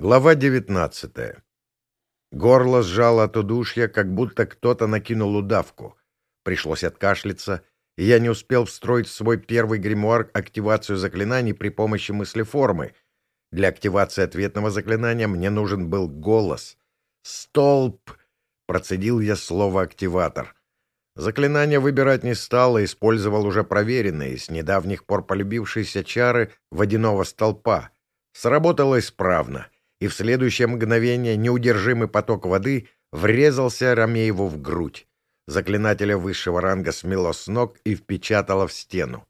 Глава 19. Горло сжало от удушья, как будто кто-то накинул удавку. Пришлось откашляться, и я не успел встроить в свой первый гримуар активацию заклинаний при помощи мыслеформы. Для активации ответного заклинания мне нужен был голос. «Столб!» — процедил я слово «активатор». Заклинание выбирать не стал, и использовал уже проверенные, с недавних пор полюбившиеся чары водяного столпа. Сработало исправно — и в следующее мгновение неудержимый поток воды врезался Ромееву в грудь. Заклинателя высшего ранга смело с ног и впечатало в стену.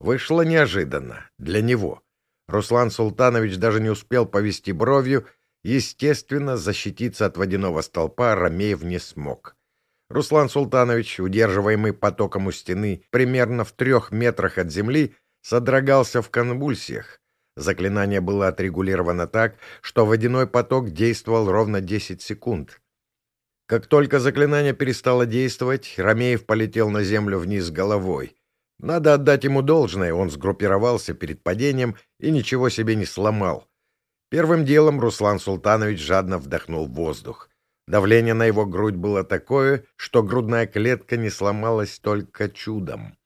Вышло неожиданно. Для него. Руслан Султанович даже не успел повести бровью. Естественно, защититься от водяного столпа Ромеев не смог. Руслан Султанович, удерживаемый потоком у стены примерно в трех метрах от земли, содрогался в конвульсиях. Заклинание было отрегулировано так, что водяной поток действовал ровно 10 секунд. Как только заклинание перестало действовать, Ромеев полетел на землю вниз головой. Надо отдать ему должное, он сгруппировался перед падением и ничего себе не сломал. Первым делом Руслан Султанович жадно вдохнул воздух. Давление на его грудь было такое, что грудная клетка не сломалась только чудом.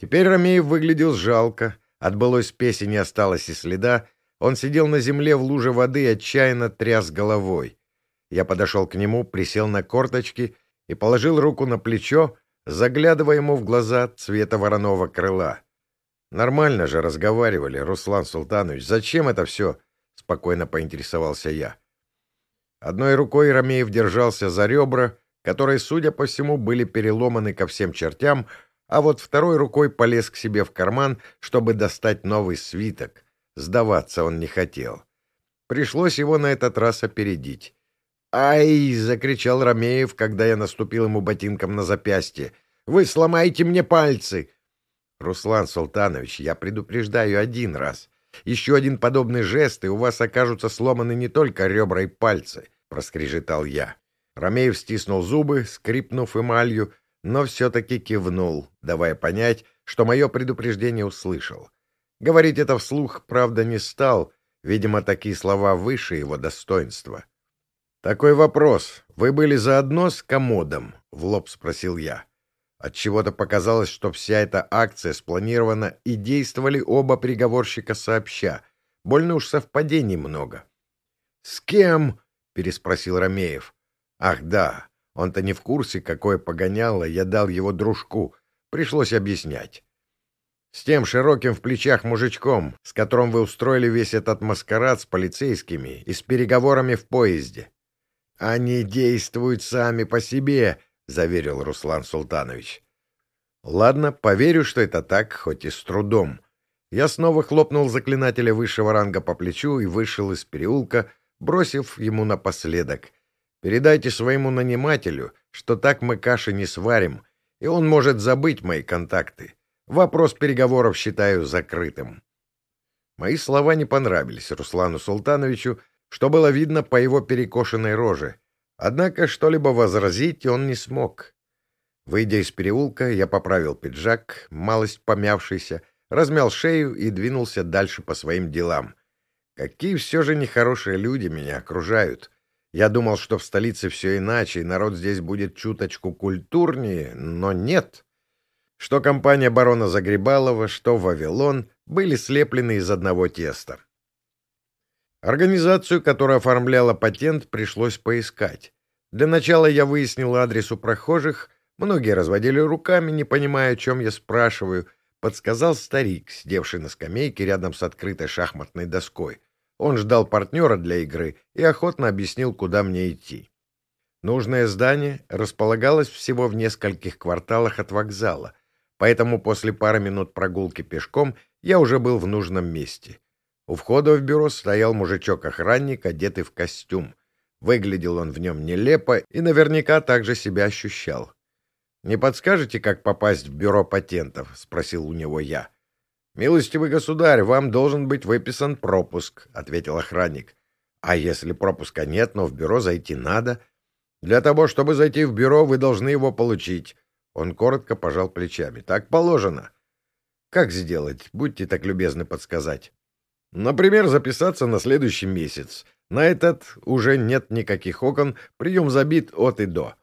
Теперь Ромеев выглядел жалко — от былой спеси не осталось и следа. Он сидел на земле в луже воды и отчаянно тряс головой. Я подошел к нему, присел на корточки и положил руку на плечо, заглядывая ему в глаза цвета вороного крыла. «Нормально же разговаривали, Руслан Султанович. Зачем это все?» — спокойно поинтересовался я. Одной рукой Ромеев держался за ребра, которые, судя по всему, были переломаны ко всем чертям, а вот второй рукой полез к себе в карман, чтобы достать новый свиток. Сдаваться он не хотел. Пришлось его на этот раз опередить. «Ай!» — закричал Ромеев, когда я наступил ему ботинком на запястье. «Вы сломаете мне пальцы!» «Руслан Султанович, я предупреждаю один раз. Еще один подобный жест, и у вас окажутся сломаны не только ребра и пальцы», — проскрежетал я. Ромеев стиснул зубы, скрипнув эмалью, но все-таки кивнул, давая понять, что мое предупреждение услышал. Говорить это вслух, правда, не стал, видимо, такие слова выше его достоинства. «Такой вопрос. Вы были заодно с комодом?» — в лоб спросил я. Отчего-то показалось, что вся эта акция спланирована и действовали оба приговорщика сообща. Больно уж совпадений много. «С кем?» — переспросил Ромеев. «Ах, да. Он-то не в курсе, какое погоняло я дал его дружку. Пришлось объяснять. С тем широким в плечах мужичком, с которым вы устроили весь этот маскарад с полицейскими и с переговорами в поезде. — Они действуют сами по себе, — заверил Руслан Султанович. — Ладно, поверю, что это так, хоть и с трудом. Я снова хлопнул заклинателя высшего ранга по плечу и вышел из переулка, бросив ему напоследок. Передайте своему нанимателю, что так мы каши не сварим, и он может забыть мои контакты. Вопрос переговоров считаю закрытым. Мои слова не понравились Руслану Султановичу, что было видно по его перекошенной роже. Однако что-либо возразить он не смог. Выйдя из переулка, я поправил пиджак, малость помявшийся, размял шею и двинулся дальше по своим делам. Какие все же нехорошие люди меня окружают. Я думал, что в столице все иначе, и народ здесь будет чуточку культурнее, но нет. Что компания барона Загребалова, что Вавилон были слеплены из одного теста. Организацию, которая оформляла патент, пришлось поискать. Для начала я выяснил адрес у прохожих, многие разводили руками, не понимая, о чем я спрашиваю, подсказал старик, сидевший на скамейке рядом с открытой шахматной доской. Он ждал партнера для игры и охотно объяснил, куда мне идти. Нужное здание располагалось всего в нескольких кварталах от вокзала, поэтому после пары минут прогулки пешком я уже был в нужном месте. У входа в бюро стоял мужичок-охранник, одетый в костюм. Выглядел он в нем нелепо и наверняка также себя ощущал. «Не подскажете, как попасть в бюро патентов?» — спросил у него я. «Милостивый государь, вам должен быть выписан пропуск», — ответил охранник. «А если пропуска нет, но в бюро зайти надо?» «Для того, чтобы зайти в бюро, вы должны его получить». Он коротко пожал плечами. «Так положено». «Как сделать? Будьте так любезны подсказать». Например, записаться на следующий месяц. На этот уже нет никаких окон, прием забит от и до.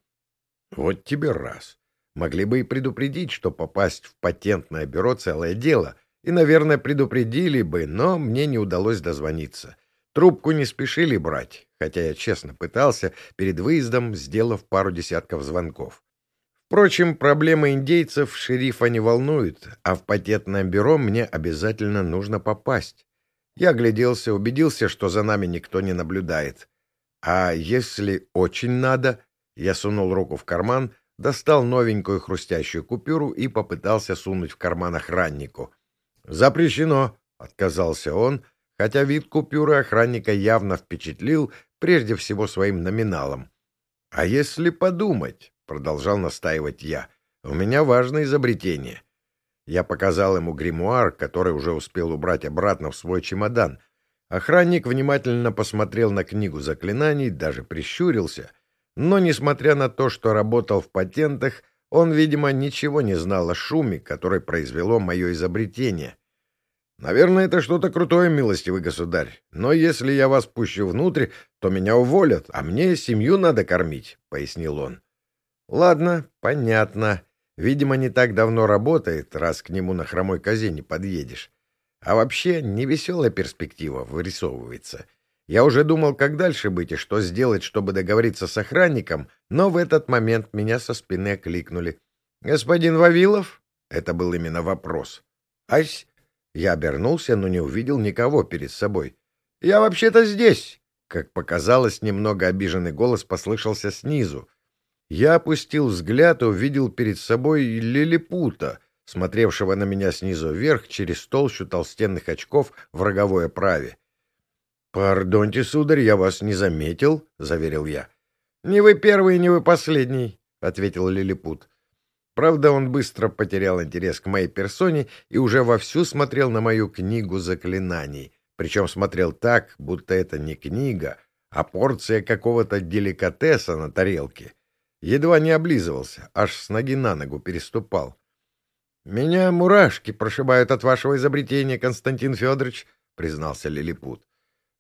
Вот тебе раз. Могли бы и предупредить, что попасть в патентное бюро целое дело, и, наверное, предупредили бы, но мне не удалось дозвониться. Трубку не спешили брать, хотя я честно пытался перед выездом, сделав пару десятков звонков. Впрочем, проблемы индейцев шерифа не волнуют, а в патентное бюро мне обязательно нужно попасть. Я огляделся, убедился, что за нами никто не наблюдает. А если очень надо, я сунул руку в карман, достал новенькую хрустящую купюру и попытался сунуть в карман охраннику. «Запрещено», — отказался он, хотя вид купюры охранника явно впечатлил прежде всего своим номиналом. «А если подумать?» — продолжал настаивать я. «У меня важное изобретение. Я показал ему гримуар, который уже успел убрать обратно в свой чемодан. Охранник внимательно посмотрел на книгу заклинаний, даже прищурился. Но, несмотря на то, что работал в патентах, он, видимо, ничего не знал о шуме, который произвело мое изобретение. «Наверное, это что-то крутое, милостивый государь. Но если я вас пущу внутрь, то меня уволят, а мне семью надо кормить», — пояснил он. «Ладно, понятно». Видимо, не так давно работает, раз к нему на хромой козе не подъедешь. А вообще, невеселая перспектива вырисовывается. Я уже думал, как дальше быть и что сделать, чтобы договориться с охранником, но в этот момент меня со спины окликнули. «Господин Вавилов?» Это был именно вопрос. «Ась?» Я обернулся, но не увидел никого перед собой. «Я вообще-то здесь!» Как показалось, немного обиженный голос послышался снизу. Я опустил взгляд и увидел перед собой лилипута, смотревшего на меня снизу вверх через толщу толстенных очков в роговой оправе. «Пардоньте, сударь, я вас не заметил», — заверил я. «Не вы первый, не вы последний», — ответил лилипут. Правда, он быстро потерял интерес к моей персоне и уже вовсю смотрел на мою книгу заклинаний. Причем смотрел так, будто это не книга, а порция какого-то деликатеса на тарелке. Едва не облизывался, аж с ноги на ногу переступал. — Меня мурашки прошибают от вашего изобретения, Константин Федорович, — признался Лилипут. —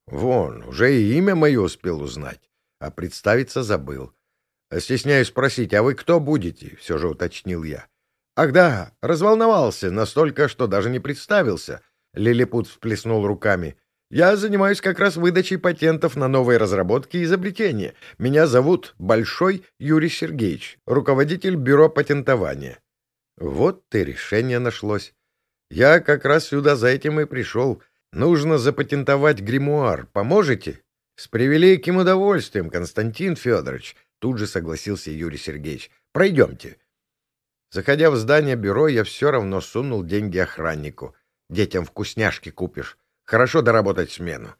Вон, уже и имя мое успел узнать, а представиться забыл. — Стесняюсь спросить, а вы кто будете? — все же уточнил я. — Ах да, разволновался настолько, что даже не представился. Лилипут всплеснул руками. Я занимаюсь как раз выдачей патентов на новые разработки и изобретения. Меня зовут Большой Юрий Сергеевич, руководитель бюро патентования. Вот ты решение нашлось. Я как раз сюда за этим и пришел. Нужно запатентовать гримуар. Поможете? С превеликим удовольствием, Константин Федорович. Тут же согласился Юрий Сергеевич. Пройдемте. Заходя в здание бюро, я все равно сунул деньги охраннику. Детям вкусняшки купишь. Хорошо доработать смену.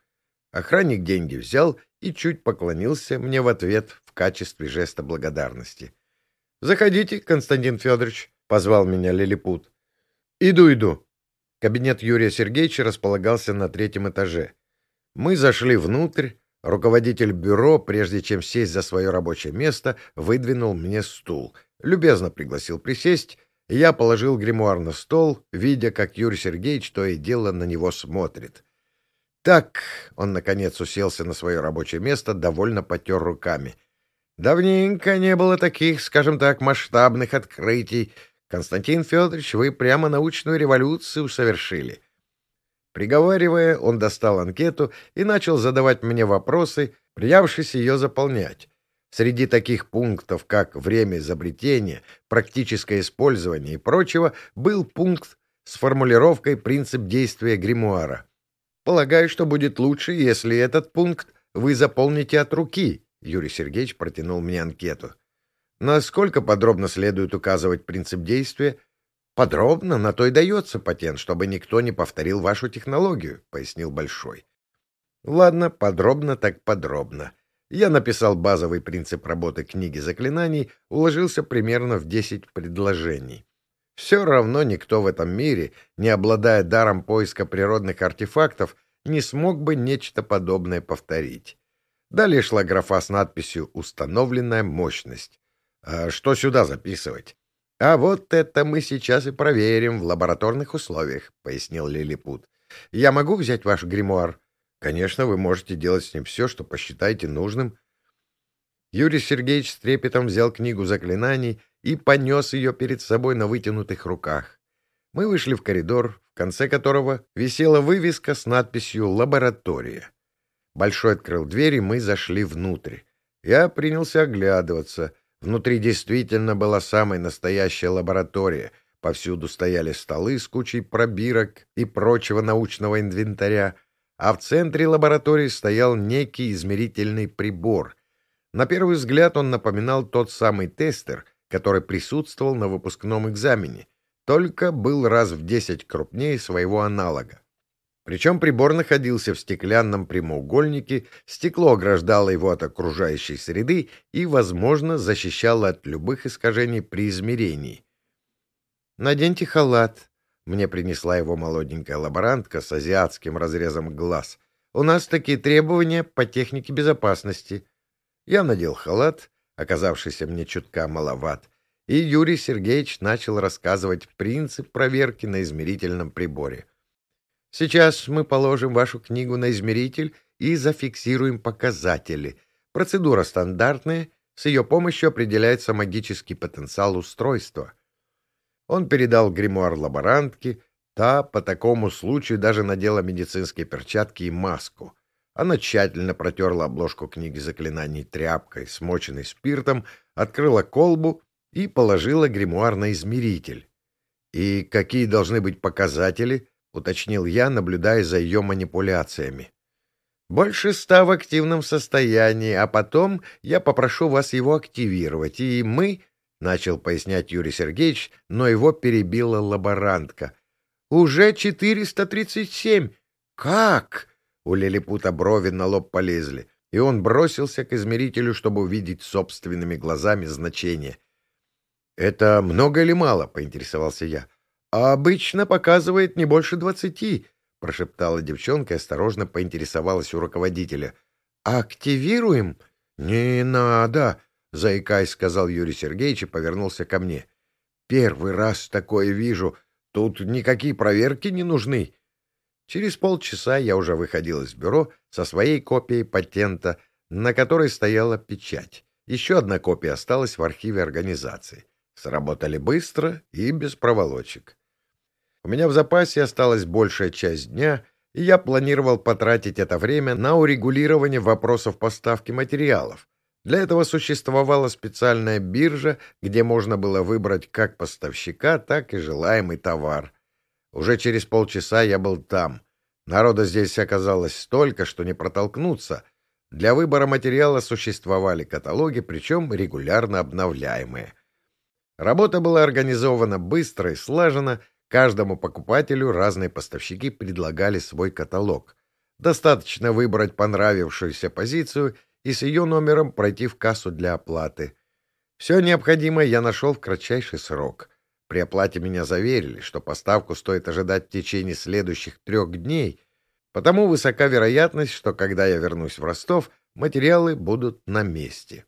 Охранник деньги взял и чуть поклонился мне в ответ в качестве жеста благодарности. — Заходите, Константин Федорович, — позвал меня Лилипут. — Иду, иду. Кабинет Юрия Сергеевича располагался на третьем этаже. Мы зашли внутрь. Руководитель бюро, прежде чем сесть за свое рабочее место, выдвинул мне стул. Любезно пригласил присесть я положил гримуар на стол, видя, как Юрий Сергеевич то и дело на него смотрит. Так, он, наконец, уселся на свое рабочее место, довольно потер руками. Давненько не было таких, скажем так, масштабных открытий. Константин Федорович, вы прямо научную революцию совершили. Приговаривая, он достал анкету и начал задавать мне вопросы, принявшись ее заполнять. Среди таких пунктов, как время изобретения, практическое использование и прочего, был пункт с формулировкой «принцип действия гримуара». Полагаю, что будет лучше, если этот пункт вы заполните от руки. Юрий Сергеевич протянул мне анкету. Насколько подробно следует указывать принцип действия? Подробно, на то и дается патент, чтобы никто не повторил вашу технологию, пояснил Большой. Ладно, подробно так подробно. Я написал базовый принцип работы книги заклинаний, уложился примерно в 10 предложений. Все равно никто в этом мире, не обладая даром поиска природных артефактов, не смог бы нечто подобное повторить. Далее шла графа с надписью «Установленная мощность». А что сюда записывать? А вот это мы сейчас и проверим в лабораторных условиях, пояснил Лилипут. Я могу взять ваш гримуар? Конечно, вы можете делать с ним все, что посчитаете нужным. Юрий Сергеевич с трепетом взял книгу заклинаний и понес ее перед собой на вытянутых руках. Мы вышли в коридор, в конце которого висела вывеска с надписью «Лаборатория». Большой открыл дверь, и мы зашли внутрь. Я принялся оглядываться. Внутри действительно была самая настоящая лаборатория. Повсюду стояли столы с кучей пробирок и прочего научного инвентаря, а в центре лаборатории стоял некий измерительный прибор. На первый взгляд он напоминал тот самый тестер, который присутствовал на выпускном экзамене, только был раз в десять крупнее своего аналога. Причем прибор находился в стеклянном прямоугольнике, стекло ограждало его от окружающей среды и, возможно, защищало от любых искажений при измерении. «Наденьте халат», — мне принесла его молоденькая лаборантка с азиатским разрезом глаз. «У нас такие требования по технике безопасности». Я надел халат, оказавшийся мне чутка маловат, и Юрий Сергеевич начал рассказывать принцип проверки на измерительном приборе — Сейчас мы положим вашу книгу на измеритель и зафиксируем показатели. Процедура стандартная, с ее помощью определяется магический потенциал устройства. Он передал гримуар лаборантке, та по такому случаю даже надела медицинские перчатки и маску. Она тщательно протерла обложку книги заклинаний тряпкой, смоченной спиртом, открыла колбу и положила гримуар на измеритель. И какие должны быть показатели —— уточнил я, наблюдая за ее манипуляциями. «Больше ста в активном состоянии, а потом я попрошу вас его активировать, и мы...» — начал пояснять Юрий Сергеевич, но его перебила лаборантка. «Уже четыреста тридцать семь! Как?» У Лилипута брови на лоб полезли, и он бросился к измерителю, чтобы увидеть собственными глазами значение. «Это много или мало?» — поинтересовался я. А обычно показывает не больше двадцати, — прошептала девчонка и осторожно поинтересовалась у руководителя. — Активируем? — Не надо, — заикаясь, сказал Юрий Сергеевич и повернулся ко мне. — Первый раз такое вижу. Тут никакие проверки не нужны. Через полчаса я уже выходил из бюро со своей копией патента, на которой стояла печать. Еще одна копия осталась в архиве организации. Сработали быстро и без проволочек. У меня в запасе осталась большая часть дня, и я планировал потратить это время на урегулирование вопросов поставки материалов. Для этого существовала специальная биржа, где можно было выбрать как поставщика, так и желаемый товар. Уже через полчаса я был там. Народа здесь оказалось столько, что не протолкнуться. Для выбора материала существовали каталоги, причем регулярно обновляемые. Работа была организована быстро и слаженно, Каждому покупателю разные поставщики предлагали свой каталог. Достаточно выбрать понравившуюся позицию и с ее номером пройти в кассу для оплаты. Все необходимое я нашел в кратчайший срок. При оплате меня заверили, что поставку стоит ожидать в течение следующих трех дней, потому высока вероятность, что когда я вернусь в Ростов, материалы будут на месте.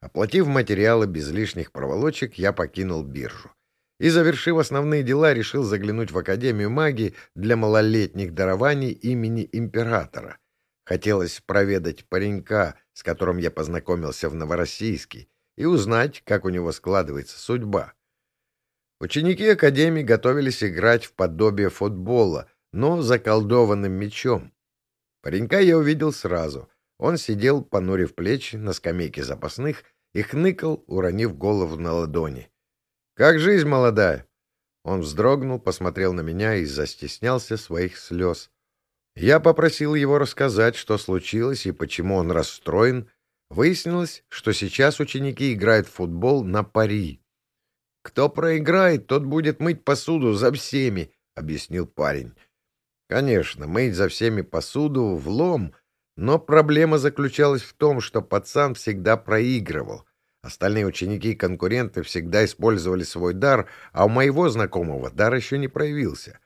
Оплатив материалы без лишних проволочек, я покинул биржу и, завершив основные дела, решил заглянуть в Академию магии для малолетних дарований имени императора. Хотелось проведать паренька, с которым я познакомился в Новороссийске, и узнать, как у него складывается судьба. Ученики Академии готовились играть в подобие футбола, но заколдованным мечом. Паренька я увидел сразу. Он сидел, понурив плечи, на скамейке запасных и хныкал, уронив голову на ладони. Как жизнь молодая? Он вздрогнул, посмотрел на меня и застеснялся своих слез. Я попросил его рассказать, что случилось и почему он расстроен. Выяснилось, что сейчас ученики играют в футбол на пари. «Кто проиграет, тот будет мыть посуду за всеми», — объяснил парень. Конечно, мыть за всеми посуду — влом, но проблема заключалась в том, что пацан всегда проигрывал. Остальные ученики и конкуренты всегда использовали свой дар, а у моего знакомого дар еще не проявился.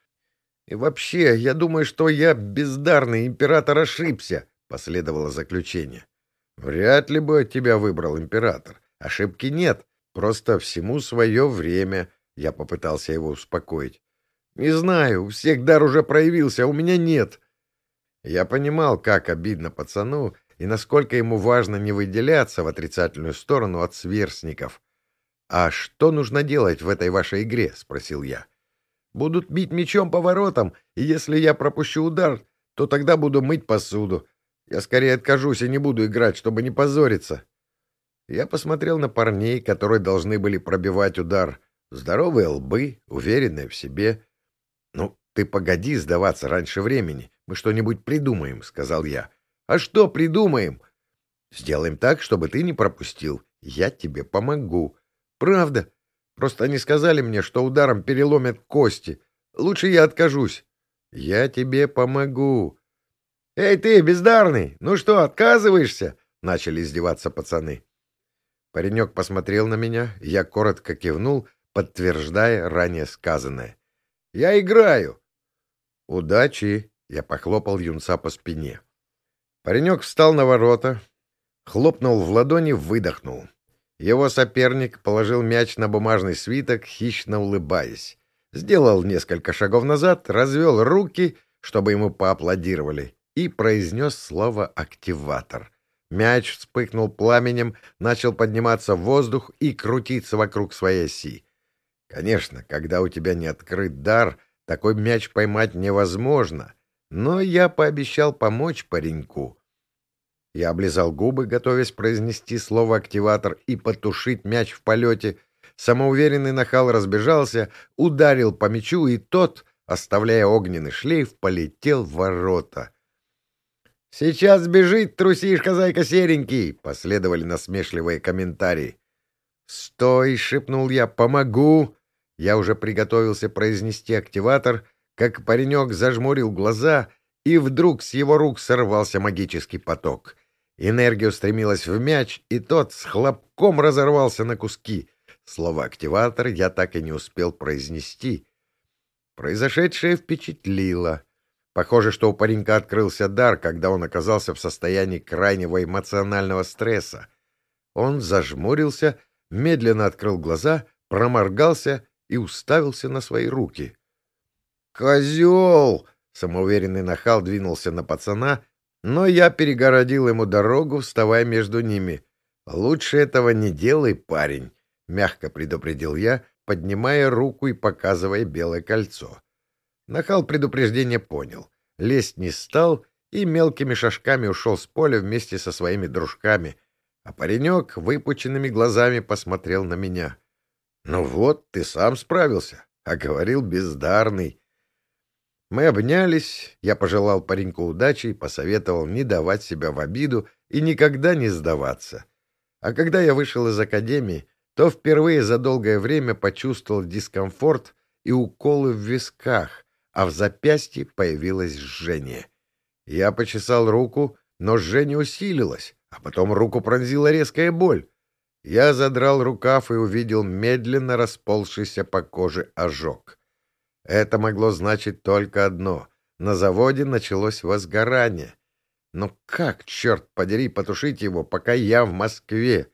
И вообще, я думаю, что я бездарный император ошибся, последовало заключение. Вряд ли бы тебя выбрал император. Ошибки нет, просто всему свое время, я попытался его успокоить. Не знаю, у всех дар уже проявился, а у меня нет. Я понимал, как обидно пацану и насколько ему важно не выделяться в отрицательную сторону от сверстников. «А что нужно делать в этой вашей игре?» — спросил я. «Будут бить мечом по воротам, и если я пропущу удар, то тогда буду мыть посуду. Я скорее откажусь и не буду играть, чтобы не позориться». Я посмотрел на парней, которые должны были пробивать удар. Здоровые лбы, уверенные в себе. «Ну, ты погоди сдаваться раньше времени. Мы что-нибудь придумаем», — сказал я. «А что придумаем?» «Сделаем так, чтобы ты не пропустил. Я тебе помогу». «Правда. Просто они сказали мне, что ударом переломят кости. Лучше я откажусь». «Я тебе помогу». «Эй ты, бездарный! Ну что, отказываешься?» — начали издеваться пацаны. Паренек посмотрел на меня, я коротко кивнул, подтверждая ранее сказанное. «Я играю!» «Удачи!» — я похлопал юнца по спине. Паренек встал на ворота, хлопнул в ладони, выдохнул. Его соперник положил мяч на бумажный свиток, хищно улыбаясь. Сделал несколько шагов назад, развел руки, чтобы ему поаплодировали, и произнес слово «активатор». Мяч вспыхнул пламенем, начал подниматься в воздух и крутиться вокруг своей оси. Конечно, когда у тебя не открыт дар, такой мяч поймать невозможно, но я пообещал помочь пареньку. Я облизал губы, готовясь произнести слово «активатор» и потушить мяч в полете. Самоуверенный нахал разбежался, ударил по мячу, и тот, оставляя огненный шлейф, полетел в ворота. «Сейчас бежит трусишка, зайка серенький!» — последовали насмешливые комментарии. «Стой!» — шепнул я. «Помогу!» Я уже приготовился произнести активатор, как паренек зажмурил глаза, и вдруг с его рук сорвался магический поток. Энергия устремилась в мяч, и тот с хлопком разорвался на куски. Слово «активатор» я так и не успел произнести. Произошедшее впечатлило. Похоже, что у паренька открылся дар, когда он оказался в состоянии крайнего эмоционального стресса. Он зажмурился, медленно открыл глаза, проморгался и уставился на свои руки. «Козел!» — самоуверенный нахал двинулся на пацана, но я перегородил ему дорогу, вставая между ними. «Лучше этого не делай, парень», — мягко предупредил я, поднимая руку и показывая белое кольцо. Нахал предупреждение понял. Лезть не стал и мелкими шажками ушел с поля вместе со своими дружками, а паренек выпученными глазами посмотрел на меня. — Ну вот, ты сам справился, а говорил бездарный. Мы обнялись, я пожелал пареньку удачи и посоветовал не давать себя в обиду и никогда не сдаваться. А когда я вышел из академии, то впервые за долгое время почувствовал дискомфорт и уколы в висках, а в запястье появилось жжение. Я почесал руку, но жжение усилилось, а потом руку пронзила резкая боль. Я задрал рукав и увидел медленно расползшийся по коже ожог. Это могло значить только одно — на заводе началось возгорание. Но как, черт подери, потушить его, пока я в Москве?